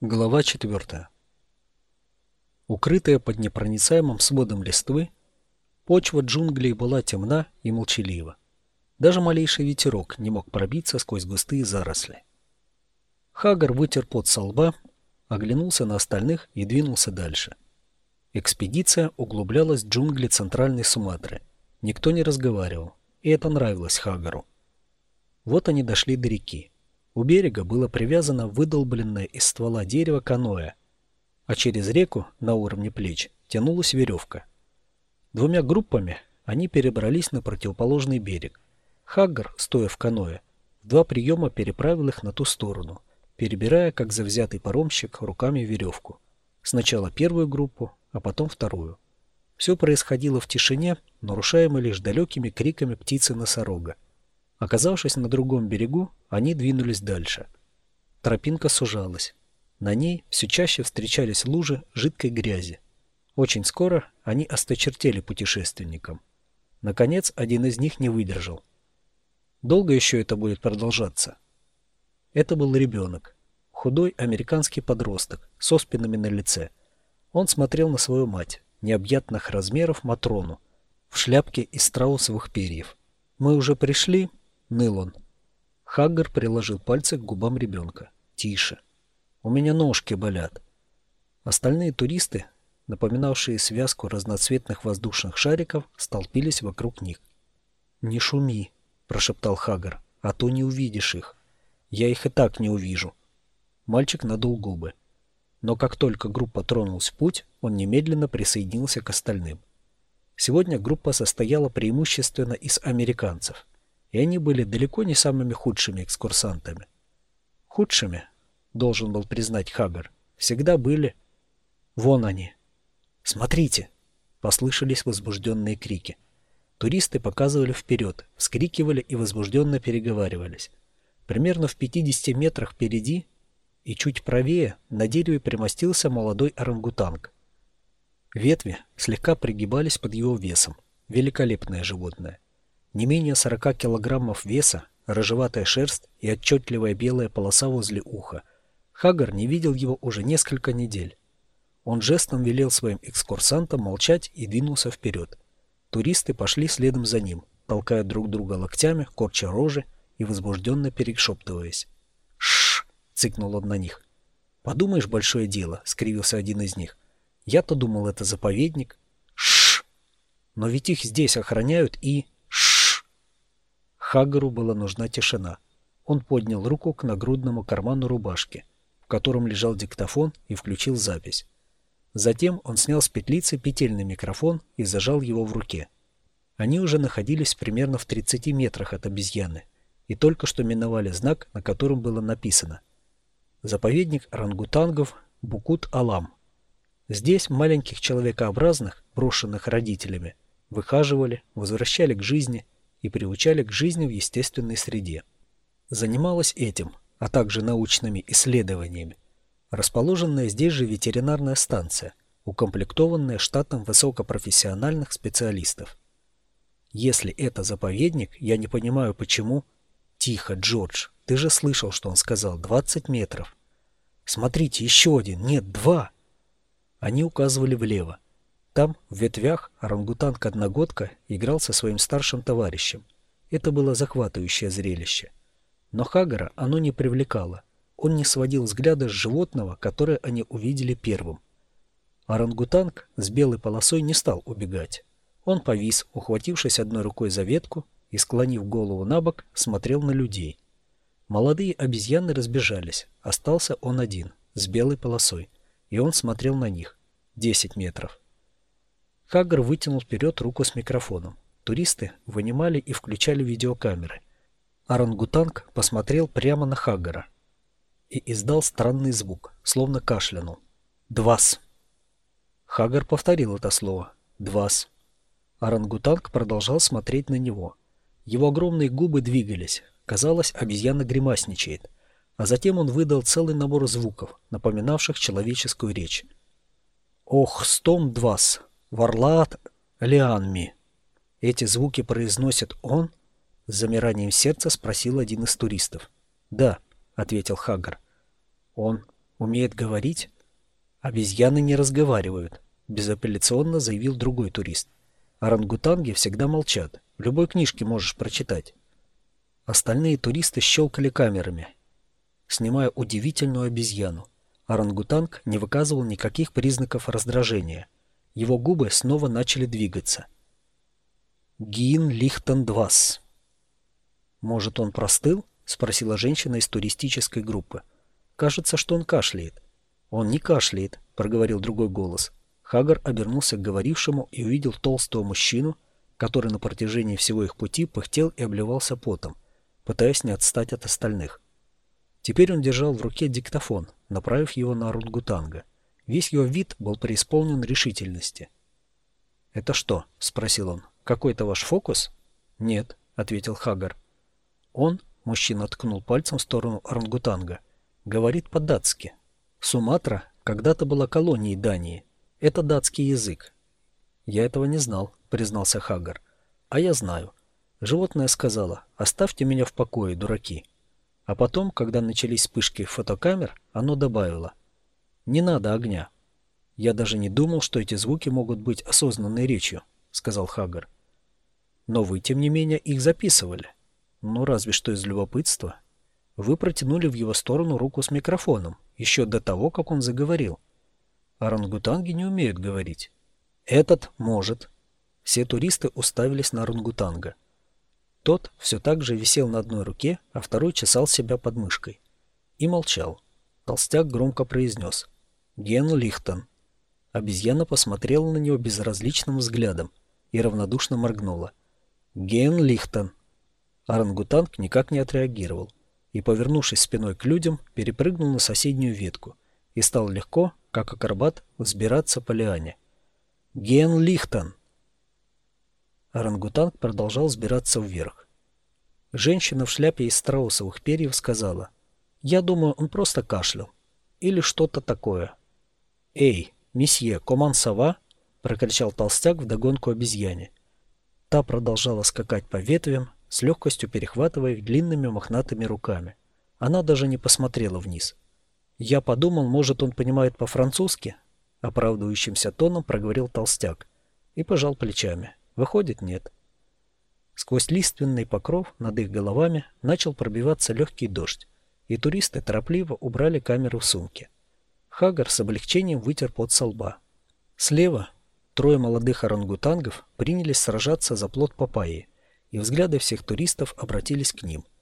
Глава 4. Укрытая под непроницаемым сводом листвы, почва джунглей была темна и молчалива. Даже малейший ветерок не мог пробиться сквозь густые заросли. Хагар вытер пот со лба, оглянулся на остальных и двинулся дальше. Экспедиция углублялась в джунгли центральной Суматры. Никто не разговаривал, и это нравилось Хагару. Вот они дошли до реки. У берега было привязано выдолбленное из ствола дерева каноэ, а через реку на уровне плеч тянулась веревка. Двумя группами они перебрались на противоположный берег. Хаггар, стоя в каноэ, в два приема переправил их на ту сторону, перебирая, как завзятый паромщик, руками веревку. Сначала первую группу, а потом вторую. Все происходило в тишине, нарушаемой лишь далекими криками птицы-носорога. Оказавшись на другом берегу, они двинулись дальше. Тропинка сужалась. На ней все чаще встречались лужи жидкой грязи. Очень скоро они осточертели путешественникам. Наконец, один из них не выдержал. Долго еще это будет продолжаться? Это был ребенок. Худой американский подросток с оспинами на лице. Он смотрел на свою мать, необъятных размеров Матрону, в шляпке из страусовых перьев. «Мы уже пришли?» — ныл он. Хаггар приложил пальцы к губам ребенка. «Тише. У меня ножки болят». Остальные туристы, напоминавшие связку разноцветных воздушных шариков, столпились вокруг них. «Не шуми», — прошептал Хаггар, — «а то не увидишь их. Я их и так не увижу». Мальчик надул губы. Но как только группа тронулась в путь, он немедленно присоединился к остальным. Сегодня группа состояла преимущественно из американцев — и они были далеко не самыми худшими экскурсантами. Худшими, должен был признать Хагар, всегда были... Вон они. «Смотрите!» — послышались возбужденные крики. Туристы показывали вперед, вскрикивали и возбужденно переговаривались. Примерно в 50 метрах впереди и чуть правее на дереве примостился молодой орангутанг. Ветви слегка пригибались под его весом. Великолепное животное не менее 40 килограммов веса, рыжеватая шерсть и отчетливая белая полоса возле уха. Хагар не видел его уже несколько недель. Он жестом велел своим экскурсантам молчать и двинулся вперед. Туристы пошли следом за ним, толкая друг друга локтями, корча рожи и возбужденно перешептываясь. «Шш!» — цыкнул он на них. «Подумаешь, большое дело!» — скривился один из них. «Я-то думал, это заповедник». «Шш! Но ведь их здесь охраняют и...» Хаггару была нужна тишина. Он поднял руку к нагрудному карману рубашки, в котором лежал диктофон, и включил запись. Затем он снял с петлицы петельный микрофон и зажал его в руке. Они уже находились примерно в 30 метрах от обезьяны и только что миновали знак, на котором было написано «Заповедник рангутангов Букут-Алам». Здесь маленьких человекообразных, брошенных родителями, выхаживали, возвращали к жизни – и приучали к жизни в естественной среде. Занималась этим, а также научными исследованиями, расположенная здесь же ветеринарная станция, укомплектованная штатом высокопрофессиональных специалистов. Если это заповедник, я не понимаю, почему... Тихо, Джордж, ты же слышал, что он сказал, 20 метров. Смотрите, еще один, нет, два. Они указывали влево. Там, в ветвях, орангутанг-одногодка играл со своим старшим товарищем. Это было захватывающее зрелище. Но Хагара оно не привлекало. Он не сводил взгляда с животного, которое они увидели первым. Орангутанг с белой полосой не стал убегать. Он повис, ухватившись одной рукой за ветку и, склонив голову на бок, смотрел на людей. Молодые обезьяны разбежались. Остался он один, с белой полосой, и он смотрел на них. Десять метров. Хаггар вытянул вперед руку с микрофоном. Туристы вынимали и включали видеокамеры. Орангутанг посмотрел прямо на Хаггара и издал странный звук, словно кашлянул. «Двас!» Хаггар повторил это слово. «Двас!» Орангутанг продолжал смотреть на него. Его огромные губы двигались. Казалось, обезьяна гримасничает. А затем он выдал целый набор звуков, напоминавших человеческую речь. «Ох, стом двас!» Варлаат Лианми. Эти звуки произносит он? С замиранием сердца спросил один из туристов. Да, ответил Хаггар. Он Умеет говорить? Обезьяны не разговаривают, безапелляционно заявил другой турист. Орангутанги всегда молчат. В любой книжке можешь прочитать. Остальные туристы щелкали камерами, снимая удивительную обезьяну. Орангутанг не выказывал никаких признаков раздражения. Его губы снова начали двигаться. «Гин Лихтен Двас». «Может, он простыл?» — спросила женщина из туристической группы. «Кажется, что он кашляет». «Он не кашляет», — проговорил другой голос. Хагар обернулся к говорившему и увидел толстого мужчину, который на протяжении всего их пути пыхтел и обливался потом, пытаясь не отстать от остальных. Теперь он держал в руке диктофон, направив его на Рунгутанга. Весь его вид был преисполнен решительности. «Это что?» — спросил он. «Какой-то ваш фокус?» «Нет», — ответил Хагар. «Он», — мужчина ткнул пальцем в сторону орангутанга, — «говорит по-датски. Суматра когда-то была колонией Дании. Это датский язык». «Я этого не знал», — признался Хагар. «А я знаю. Животное сказала, оставьте меня в покое, дураки». А потом, когда начались вспышки фотокамер, оно добавило «Не надо огня». «Я даже не думал, что эти звуки могут быть осознанной речью», — сказал Хагар. «Но вы, тем не менее, их записывали. Ну, разве что из любопытства. Вы протянули в его сторону руку с микрофоном, еще до того, как он заговорил. Орангутанги не умеют говорить. Этот может». Все туристы уставились на орангутанга. Тот все так же висел на одной руке, а второй чесал себя под мышкой. И молчал. Толстяк громко произнес. «Ген Лихтон». Обезьяна посмотрела на него безразличным взглядом и равнодушно моргнула. «Ген Лихтон». Орангутанг никак не отреагировал и, повернувшись спиной к людям, перепрыгнул на соседнюю ветку и стал легко, как акробат, взбираться по лиане. «Ген Лихтон!» Орангутанг продолжал взбираться вверх. Женщина в шляпе из страусовых перьев сказала, «Я думаю, он просто кашлял. Или что-то такое». «Эй, месье, коман сова?» — прокричал толстяк вдогонку обезьяне. Та продолжала скакать по ветвям, с легкостью перехватывая их длинными мохнатыми руками. Она даже не посмотрела вниз. «Я подумал, может, он понимает по-французски?» — оправдывающимся тоном проговорил толстяк и пожал плечами. Выходит, нет. Сквозь лиственный покров над их головами начал пробиваться легкий дождь, и туристы торопливо убрали камеру в сумки. Хагар с облегчением вытер пот со лба. Слева трое молодых орангутангов принялись сражаться за плод папайи, и взгляды всех туристов обратились к ним –